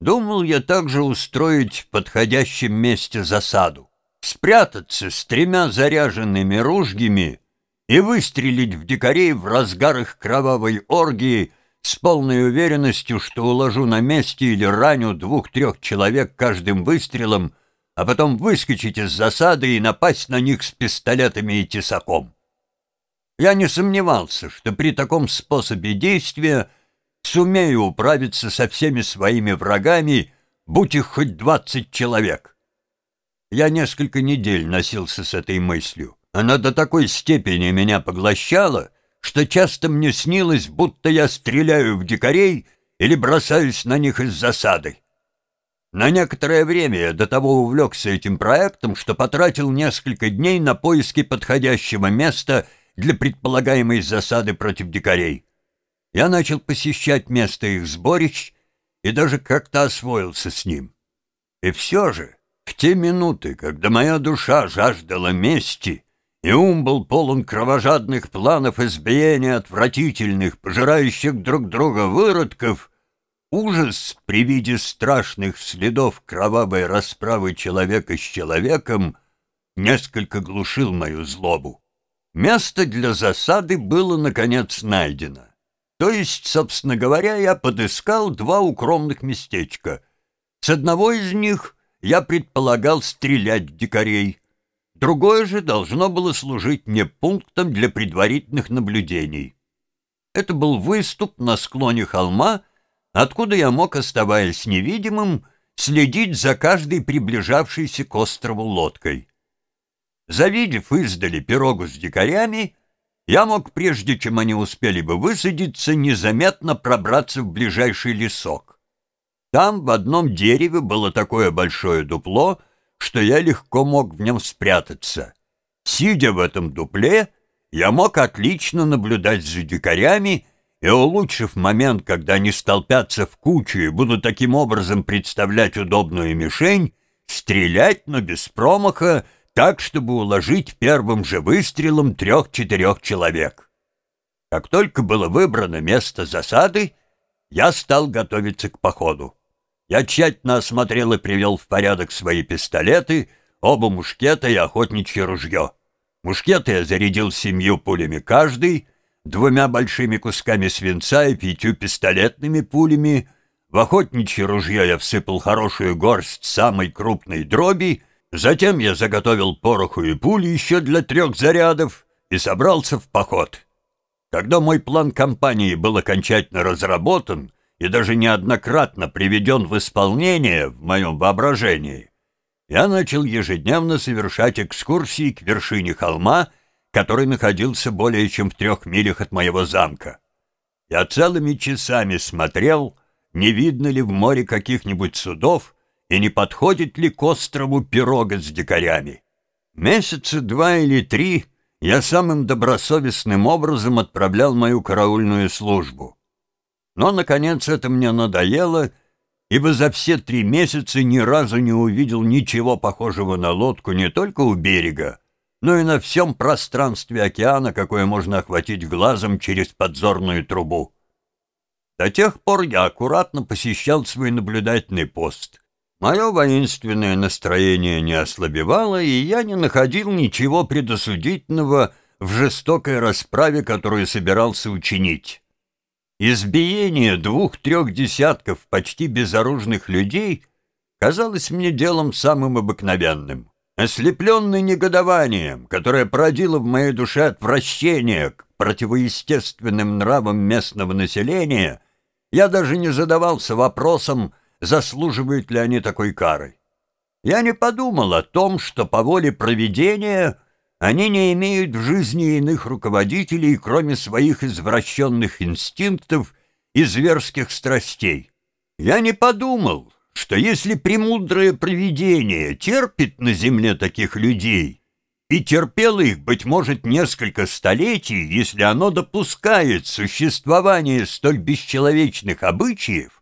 Думал я также устроить в подходящем месте засаду, спрятаться с тремя заряженными ружьями и выстрелить в дикарей в разгар их кровавой оргии с полной уверенностью, что уложу на месте или раню двух-трех человек каждым выстрелом, а потом выскочить из засады и напасть на них с пистолетами и тесаком. Я не сомневался, что при таком способе действия сумею управиться со всеми своими врагами, будь их хоть двадцать человек. Я несколько недель носился с этой мыслью. Она до такой степени меня поглощала, что часто мне снилось, будто я стреляю в дикарей или бросаюсь на них из засады. На некоторое время я до того увлекся этим проектом, что потратил несколько дней на поиски подходящего места для предполагаемой засады против дикарей. Я начал посещать место их сборищ и даже как-то освоился с ним. И все же, в те минуты, когда моя душа жаждала мести, и ум был полон кровожадных планов избиения отвратительных, пожирающих друг друга выродков, ужас при виде страшных следов кровавой расправы человека с человеком несколько глушил мою злобу. Место для засады было, наконец, найдено. То есть, собственно говоря, я подыскал два укромных местечка. С одного из них я предполагал стрелять дикарей. Другое же должно было служить мне пунктом для предварительных наблюдений. Это был выступ на склоне холма, откуда я мог, оставаясь невидимым, следить за каждой приближавшейся к острову лодкой. Завидев издали пирогу с дикарями, я мог, прежде чем они успели бы высадиться, незаметно пробраться в ближайший лесок. Там в одном дереве было такое большое дупло, что я легко мог в нем спрятаться. Сидя в этом дупле, я мог отлично наблюдать за дикарями и, улучшив момент, когда они столпятся в кучу и будут таким образом представлять удобную мишень, стрелять, но без промаха, так, чтобы уложить первым же выстрелом трех-четырех человек. Как только было выбрано место засады, я стал готовиться к походу. Я тщательно осмотрел и привел в порядок свои пистолеты, оба мушкета и охотничье ружье. Мушкеты я зарядил семью пулями каждый, двумя большими кусками свинца и пятью пистолетными пулями. В охотничье ружье я всыпал хорошую горсть самой крупной дроби Затем я заготовил пороху и пули еще для трех зарядов и собрался в поход. Когда мой план кампании был окончательно разработан и даже неоднократно приведен в исполнение в моем воображении, я начал ежедневно совершать экскурсии к вершине холма, который находился более чем в трех милях от моего замка. Я целыми часами смотрел, не видно ли в море каких-нибудь судов, и не подходит ли к острову пирога с дикарями. Месяца два или три я самым добросовестным образом отправлял мою караульную службу. Но, наконец, это мне надоело, ибо за все три месяца ни разу не увидел ничего похожего на лодку не только у берега, но и на всем пространстве океана, какое можно охватить глазом через подзорную трубу. До тех пор я аккуратно посещал свой наблюдательный пост — Мое воинственное настроение не ослабевало, и я не находил ничего предосудительного в жестокой расправе, которую собирался учинить. Избиение двух-трех десятков почти безоружных людей казалось мне делом самым обыкновенным. Ослепленный негодованием, которое породило в моей душе отвращение к противоестественным нравам местного населения, я даже не задавался вопросом, заслуживают ли они такой кары. Я не подумал о том, что по воле проведения они не имеют в жизни иных руководителей, кроме своих извращенных инстинктов и зверских страстей. Я не подумал, что если премудрое провидение терпит на земле таких людей, и терпело их, быть может, несколько столетий, если оно допускает существование столь бесчеловечных обычаев,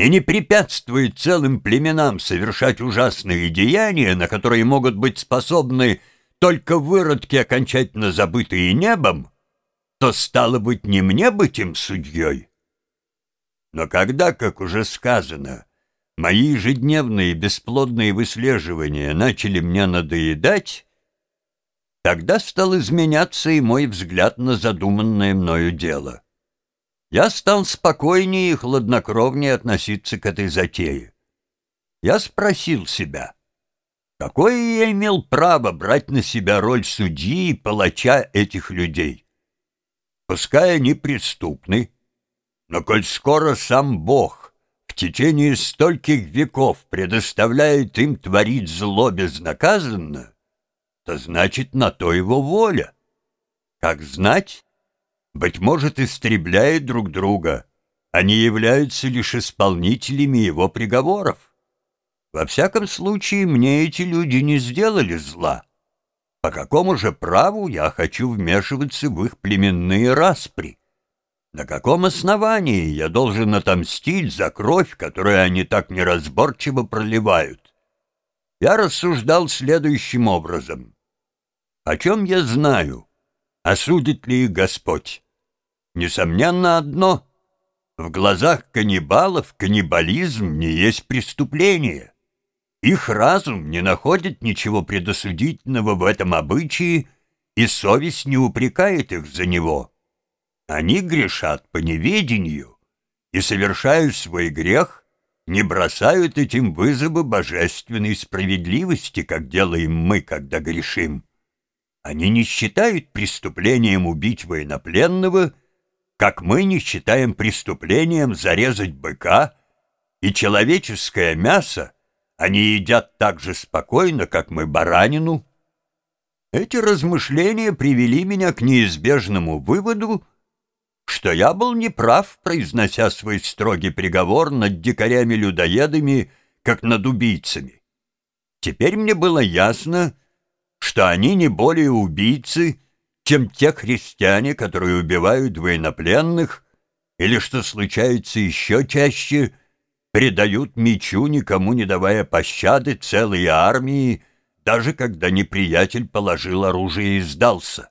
и не препятствует целым племенам совершать ужасные деяния, на которые могут быть способны только выродки, окончательно забытые небом, то стало быть не мне быть им судьей. Но когда, как уже сказано, мои ежедневные бесплодные выслеживания начали мне надоедать, тогда стал изменяться и мой взгляд на задуманное мною дело. Я стал спокойнее и хладнокровнее относиться к этой затее. Я спросил себя, какое я имел право брать на себя роль судьи и палача этих людей? Пускай они преступны, но коль скоро сам Бог в течение стольких веков предоставляет им творить зло безнаказанно, то значит на то его воля. Как знать, быть может, истребляет друг друга, они являются лишь исполнителями его приговоров. Во всяком случае, мне эти люди не сделали зла. По какому же праву я хочу вмешиваться в их племенные распри? На каком основании я должен отомстить за кровь, которую они так неразборчиво проливают? Я рассуждал следующим образом. О чем я знаю? Осудит ли их Господь? Несомненно одно. В глазах каннибалов каннибализм не есть преступление. Их разум не находит ничего предосудительного в этом обычае, и совесть не упрекает их за него. Они грешат по неведению и, совершая свой грех, не бросают этим вызовы божественной справедливости, как делаем мы, когда грешим. Они не считают преступлением убить военнопленного, как мы не считаем преступлением зарезать быка, и человеческое мясо они едят так же спокойно, как мы баранину. Эти размышления привели меня к неизбежному выводу, что я был неправ, произнося свой строгий приговор над дикарями-людоедами, как над убийцами. Теперь мне было ясно, что они не более убийцы, чем те христиане, которые убивают военнопленных, или, что случается еще чаще, предают мечу, никому не давая пощады целые армии, даже когда неприятель положил оружие и сдался.